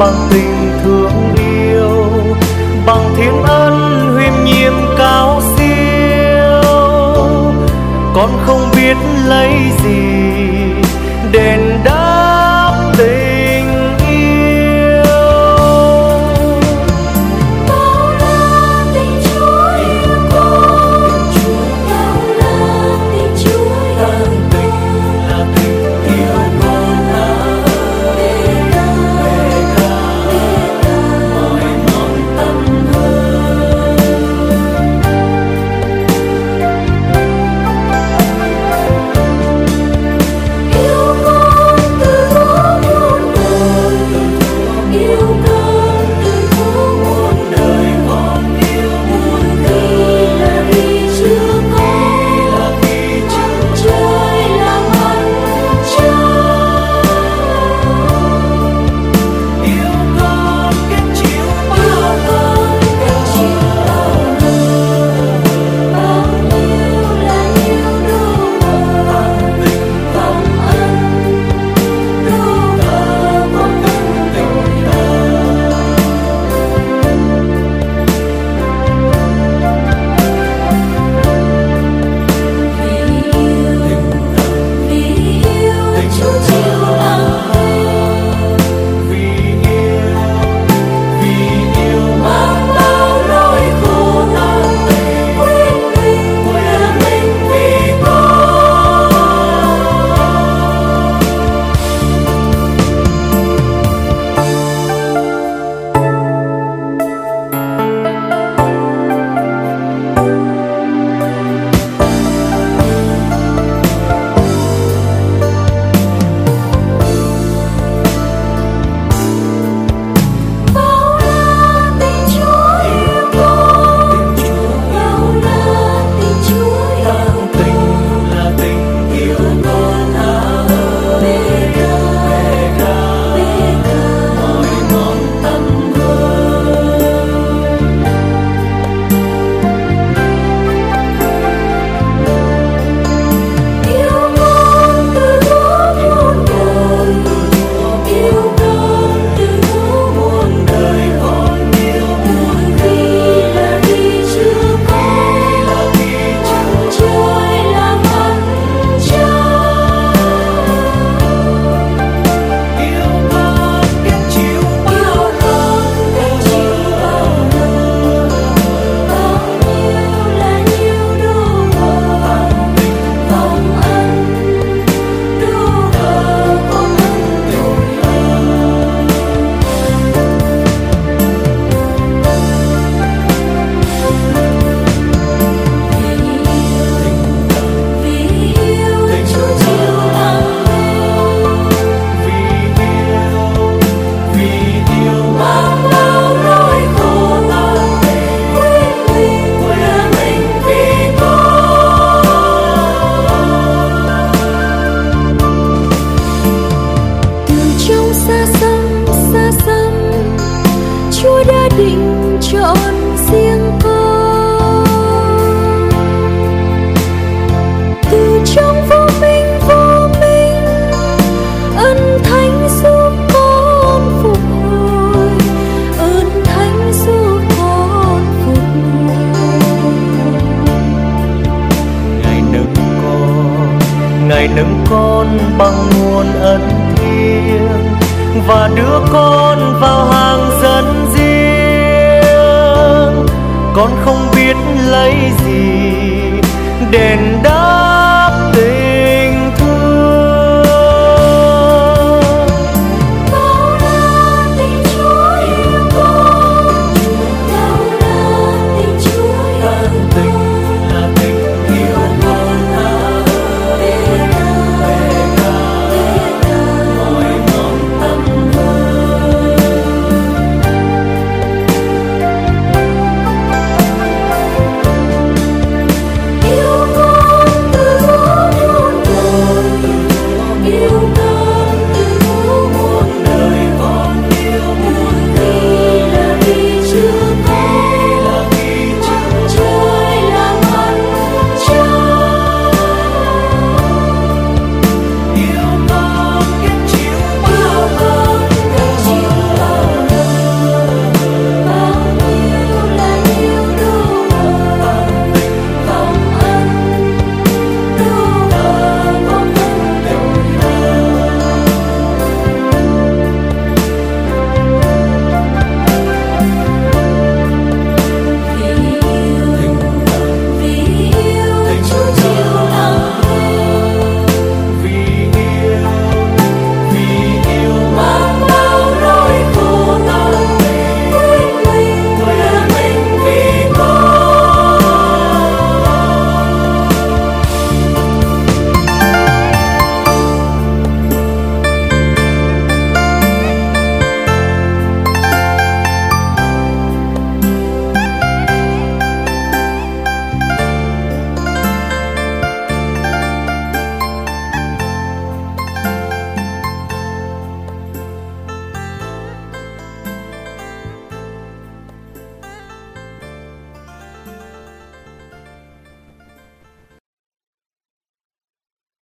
bằng tình thương yêu, bằng thiên ân huyền nhiệm cao siêu. Con không biết lấy gì, đền đáp mình chọn riêng cô từ trong vô minh vô minh, ân thánh giúp con phục hồi ơn thánh giúp con phục hồi. Ngài nâng con, ngài nâng con bằng nguồn ân thiêng, và đưa con vào hàng dân con không biết lấy gì. Đền đáp